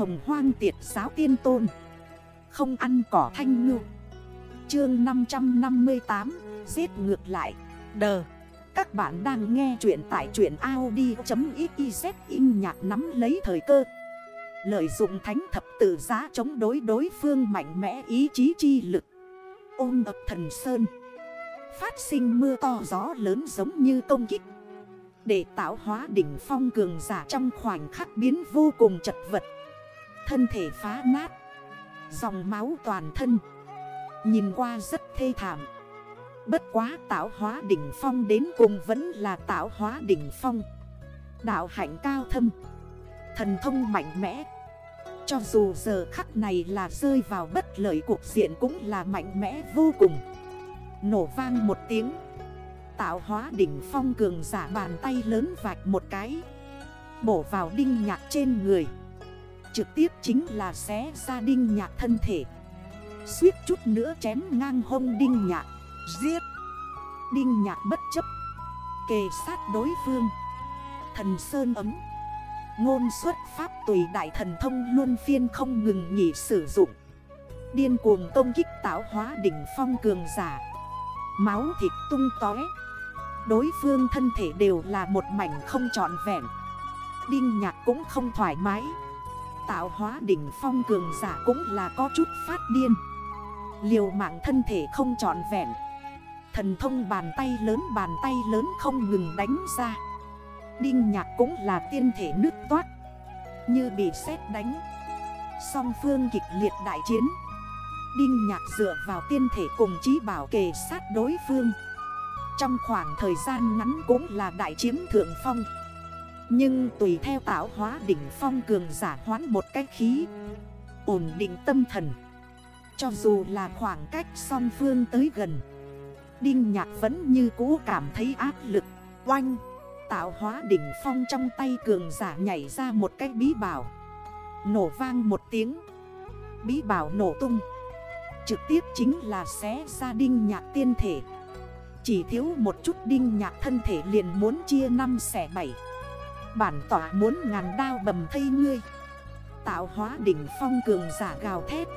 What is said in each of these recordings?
hồng hoang tiệt giáo tiên tôn. Không ăn cỏ thanh ngư. Chương 558 Giết ngược lại. Đờ. Các bạn đang nghe chuyện tại chuyện Audi.xyz in nhạc nắm lấy thời cơ. Lợi dụng thánh thập tự giá chống đối đối phương mạnh mẽ ý chí chi lực. Ôm ập thần sơn. Phát sinh mưa to gió lớn giống như công kích. Để tạo hóa đỉnh phong cường giả trong khoảnh khắc biến vô cùng chật vật. Thân thể phá nát. Dòng máu toàn thân. Nhìn qua rất thê thảm. Bất quá tạo hóa đỉnh phong đến cùng vẫn là tạo hóa đỉnh phong. Đạo hạnh cao thâm. Thần thông mạnh mẽ. Cho dù giờ khắc này là rơi vào bất lợi cuộc diện cũng là mạnh mẽ vô cùng. Nổ vang một tiếng. Tạo hóa đỉnh phong cường giả bàn tay lớn vạch một cái. Bổ vào đinh nhạc trên người. Trực tiếp chính là xé ra đinh nhạc thân thể. Suýt chút nữa chém ngang hông đinh nhạc. Giết! Đinh nhạc bất chấp. Kề sát đối phương. Thần Sơn ấm. Ngôn xuất pháp tùy đại thần thông luôn phiên không ngừng nghỉ sử dụng. Điên cuồng công kích tạo hóa đỉnh phong cường giả. Máu thịt tung tói Đối phương thân thể đều là một mảnh không trọn vẹn. Đinh nhạc cũng không thoải mái. Tạo hóa đỉnh phong cường giả cũng là có chút phát điên. Liều mạng thân thể không trọn vẹn. Thần thông bàn tay lớn bàn tay lớn không ngừng đánh ra. Đinh nhạc cũng là tiên thể nước toát. Như bị sét đánh. Song phương kịch liệt đại chiến. Đinh nhạc dựa vào tiên thể cùng chí bảo kề sát đối phương. Trong khoảng thời gian ngắn cũng là đại chiếm thượng phong. Nhưng tùy theo tạo hóa đỉnh phong cường giả hoán một cách khí, Ổn định tâm thần. Cho dù là khoảng cách song phương tới gần, Đinh nhạc vẫn như cũ cảm thấy áp lực. Oanh! Tạo hóa đỉnh phong trong tay cường giả nhảy ra một cái bí bảo. Nổ vang một tiếng. Bí bảo nổ tung. Trực tiếp chính là xé ra đinh nhạc tiên thể. Chỉ thiếu một chút đinh nhạc thân thể liền muốn chia 5 xẻ 7 Bản tỏa muốn ngàn đao bầm thây ngươi. Tạo hóa đỉnh phong cường giả gào thét.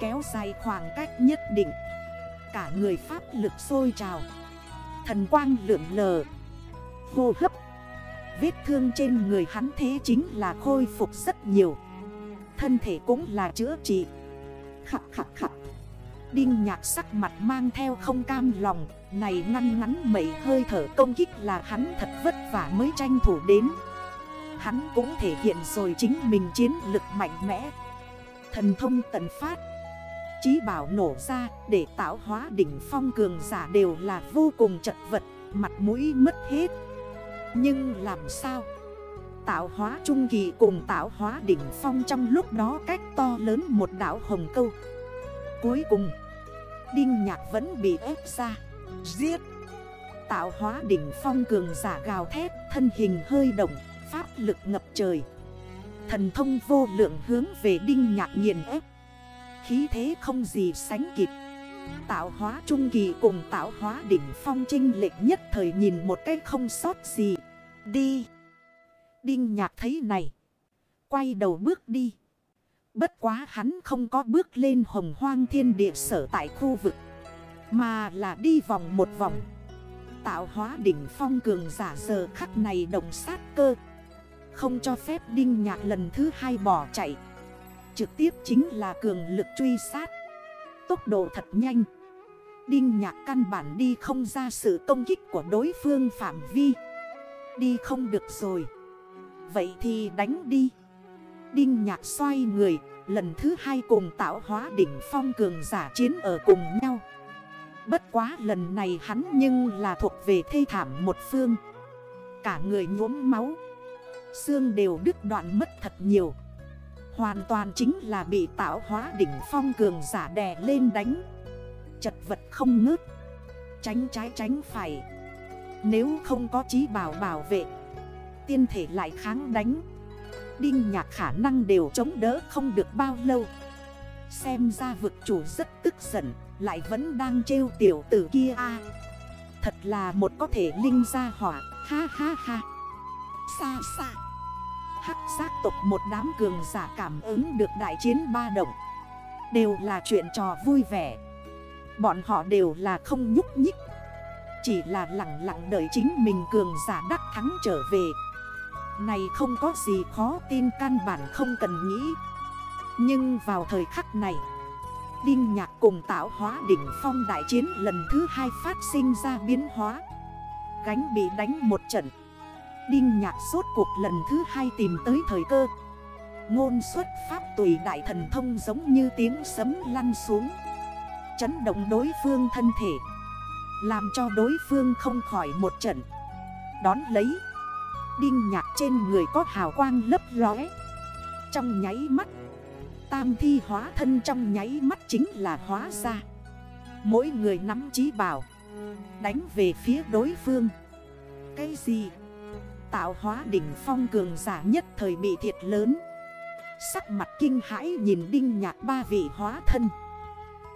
Kéo dài khoảng cách nhất định. Cả người pháp lực sôi trào. Thần quang lượng lờ. Hô hấp. Vết thương trên người hắn thế chính là khôi phục rất nhiều. Thân thể cũng là chữa trị. Khắc khắc khắc. Đinh nhạc sắc mặt mang theo không cam lòng, Này ngăn ngắn mấy hơi thở công kích là hắn thật vất vả mới tranh thủ đến. Hắn cũng thể hiện rồi chính mình chiến lực mạnh mẽ. Thần thông tận phát. Chí bảo nổ ra để tạo hóa đỉnh phong cường giả đều là vô cùng chật vật, Mặt mũi mất hết. Nhưng làm sao? Tạo hóa trung kỳ cùng tạo hóa đỉnh phong trong lúc đó cách to lớn một đảo hồng câu. Cuối cùng Đinh nhạc vẫn bị ép ra. Giết. Tạo hóa đỉnh phong cường giả gào thét, Thân hình hơi động, Pháp lực ngập trời. Thần thông vô lượng hướng về đinh nhạc nghiền ép. Khí thế không gì sánh kịp. Tạo hóa trung kỳ cùng tạo hóa đỉnh phong trinh lệch nhất thời nhìn một cái không sót gì. Đi. Đinh nhạc thấy này. Quay đầu bước đi. Bất quá hắn không có bước lên hồng hoang thiên địa sở tại khu vực, Mà là đi vòng một vòng. Tạo hóa đỉnh phong cường giả giờ khắc này đồng sát cơ. Không cho phép đinh nhạc lần thứ hai bỏ chạy. Trực tiếp chính là cường lực truy sát. Tốc độ thật nhanh. Đinh nhạc căn bản đi không ra sự công kích của đối phương phạm vi. Đi không được rồi. Vậy thì đánh đi. Đinh nhạc xoay người, Lần thứ hai cùng tạo hóa đỉnh phong cường giả chiến ở cùng nhau. Bất quá lần này hắn nhưng là thuộc về thê thảm một phương. Cả người nhuốm máu, Xương đều đứt đoạn mất thật nhiều. Hoàn toàn chính là bị tạo hóa đỉnh phong cường giả đè lên đánh. Chật vật không ngớt, Tránh trái tránh phải. Nếu không có trí bảo bảo vệ, Tiên thể lại kháng đánh. Đinh nhạc khả năng đều chống đỡ không được bao lâu. Xem ra vực chủ rất tức giận, Lại vẫn đang trêu tiểu tử kia a. Thật là một có thể linh ra hỏa, Ha ha ha. Xa xa Hắc giác tộc một đám cường giả cảm ứng được đại chiến ba động. Đều là chuyện trò vui vẻ. Bọn họ đều là không nhúc nhích. Chỉ là lặng lặng đợi chính mình cường giả đắc thắng trở về. Này không có gì khó tin, căn bản không cần nghĩ. Nhưng vào thời khắc này, Đinh nhạc cùng tạo hóa đỉnh phong đại chiến lần thứ hai phát sinh ra biến hóa. Gánh bị đánh một trận. Đinh nhạc suốt cuộc lần thứ hai tìm tới thời cơ. Ngôn xuất pháp tùy đại thần thông giống như tiếng sấm lăn xuống. Chấn động đối phương thân thể. Làm cho đối phương không khỏi một trận. Đón lấy Đinh nhạc trên người có hào quang lấp lóe. Trong nháy mắt, Tam thi hóa thân trong nháy mắt chính là hóa ra. Mỗi người nắm trí bảo, Đánh về phía đối phương. Cái gì? Tạo hóa đỉnh phong cường giả nhất thời bị thiệt lớn. Sắc mặt kinh hãi nhìn đinh nhạc ba vị hóa thân.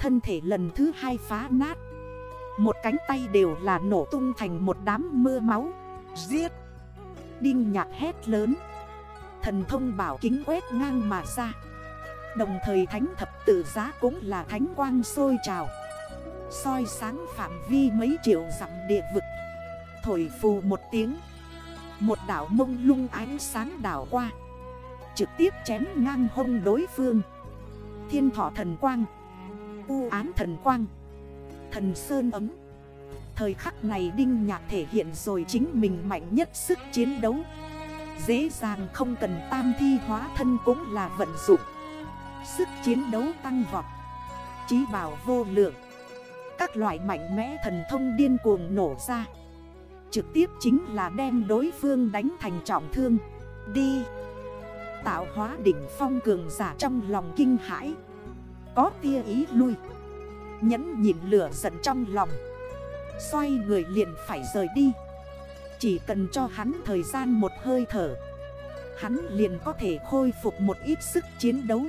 Thân thể lần thứ hai phá nát. Một cánh tay đều là nổ tung thành một đám mưa máu. Giết! Đinh nhạc hét lớn. Thần thông bảo kính quét ngang mà ra. Đồng thời thánh thập tự giá cũng là thánh quang sôi trào. Soi sáng phạm vi mấy triệu dặm địa vực. Thổi phù một tiếng. Một đảo mông lung ánh sáng đảo qua. Trực tiếp chém ngang hông đối phương. Thiên thọ thần quang. U án thần quang. Thần sơn ấm. Thời khắc này Đinh Nhạc thể hiện rồi chính mình mạnh nhất sức chiến đấu. Dễ dàng không cần tam thi hóa thân cũng là vận dụng. Sức chiến đấu tăng vọt, Chí bảo vô lượng. Các loại mạnh mẽ thần thông điên cuồng nổ ra. Trực tiếp chính là đem đối phương đánh thành trọng thương. Đi. Tạo hóa đỉnh phong cường giả trong lòng kinh hãi. Có tia ý lui. Nhẫn nhìn lửa giận trong lòng. Xoay người liền phải rời đi. Chỉ cần cho hắn thời gian một hơi thở, Hắn liền có thể khôi phục một ít sức chiến đấu.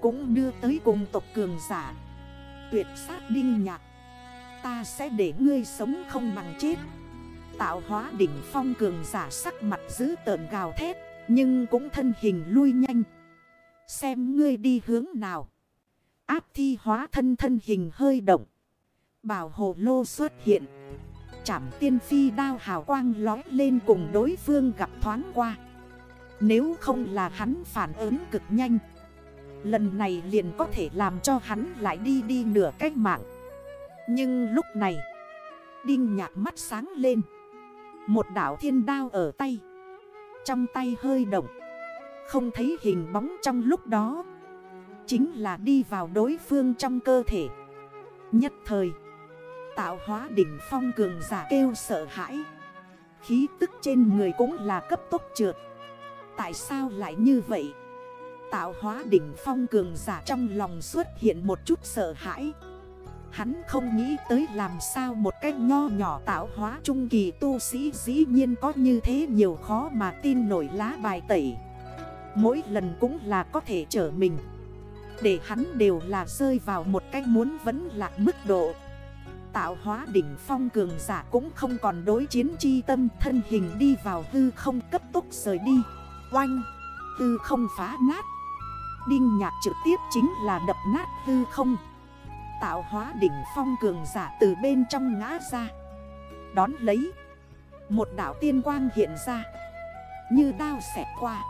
Cũng đưa tới cùng tộc cường giả, Tuyệt sát đinh nhạc. Ta sẽ để ngươi sống không bằng chết. Tạo hóa đỉnh phong cường giả sắc mặt giữ tợn gào thét, Nhưng cũng thân hình lui nhanh. Xem ngươi đi hướng nào. Áp thi hóa thân thân hình hơi động. Bảo hồ lô xuất hiện. Chảm tiên phi đao hào quang lói lên cùng đối phương gặp thoáng qua. Nếu không là hắn phản ứng cực nhanh, Lần này liền có thể làm cho hắn lại đi đi nửa cách mạng. Nhưng lúc này, Đinh nhạc mắt sáng lên. Một đảo thiên đao ở tay, Trong tay hơi động. Không thấy hình bóng trong lúc đó, Chính là đi vào đối phương trong cơ thể. Nhất thời Tạo hóa đỉnh phong cường giả kêu sợ hãi. Khí tức trên người cũng là cấp tốc trượt. Tại sao lại như vậy? Tạo hóa đỉnh phong cường giả trong lòng xuất hiện một chút sợ hãi. Hắn không nghĩ tới làm sao một cách nho nhỏ tạo hóa trung kỳ tu sĩ dĩ nhiên có như thế nhiều khó mà tin nổi lá bài tẩy. Mỗi lần cũng là có thể trở mình. Để hắn đều là rơi vào một cách muốn vẫn lạc mức độ. Tạo hóa đỉnh phong cường giả cũng không còn đối chiến chi tâm, Thân hình đi vào hư không cấp tốc rời đi. Oanh Hư không phá nát. Đinh nhạc trực tiếp chính là đập nát hư không. Tạo hóa đỉnh phong cường giả từ bên trong ngã ra. Đón lấy, Một đảo tiên quang hiện ra. Như đao xẹt qua.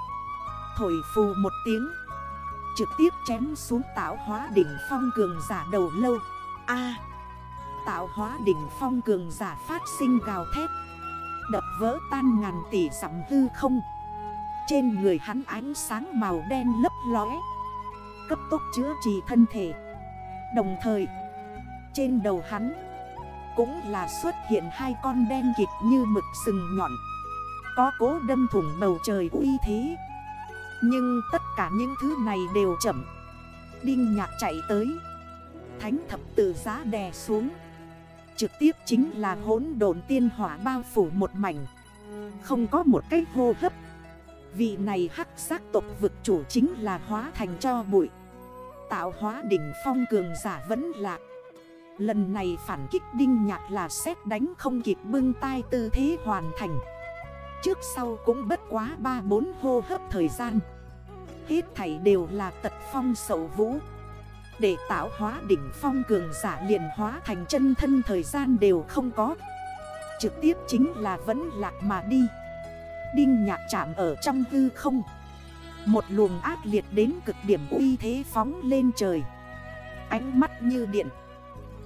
Thổi phù một tiếng. Trực tiếp chém xuống tạo hóa đỉnh phong cường giả đầu lâu. A! Tạo hóa đỉnh phong cường giả phát sinh gào thét. Đập vỡ tan ngàn tỷ sắm hư không. Trên người hắn ánh sáng màu đen lấp lóe. Cấp tốc chữa trị thân thể. Đồng thời, Trên đầu hắn Cũng là xuất hiện hai con đen kịch như mực sừng nhọn. Có cố đâm thủng bầu trời uy thế. Nhưng tất cả những thứ này đều chậm. Đinh nhạc chạy tới. Thánh thập tự giá đè xuống. Trực tiếp chính là hỗn độn tiên hỏa bao phủ một mảnh. Không có một cái hô hấp. Vị này hắc giác tộc vực chủ chính là hóa thành cho bụi. Tạo hóa đỉnh phong cường giả vẫn lạc Lần này phản kích đinh nhạc là xét đánh không kịp bưng tay tư thế hoàn thành. Trước sau cũng bất quá 3-4 hô hấp thời gian. Hết thảy đều là tật phong sầu vũ. Để tạo hóa đỉnh phong cường giả liền hóa thành chân thân thời gian đều không có. Trực tiếp chính là vẫn lạc mà đi. Đinh nhạc chạm ở trong hư không. Một luồng ác liệt đến cực điểm uy thế phóng lên trời. Ánh mắt như điện.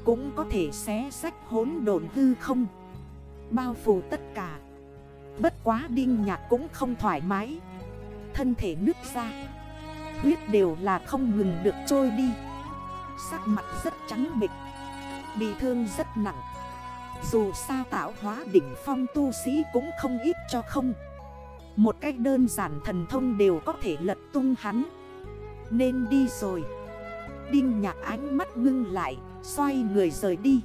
Cũng có thể xé sách hốn đồn hư không. Bao phủ tất cả. Bất quá đinh nhạc cũng không thoải mái. Thân thể nứt ra. Huyết đều là không ngừng được trôi đi. Sắc mặt rất trắng bịch Bị thương rất nặng. Dù sao tạo hóa đỉnh phong tu sĩ cũng không ít cho không. Một cách đơn giản thần thông đều có thể lật tung hắn. Nên đi rồi. Đinh nhạc ánh mắt ngưng lại, Xoay người rời đi.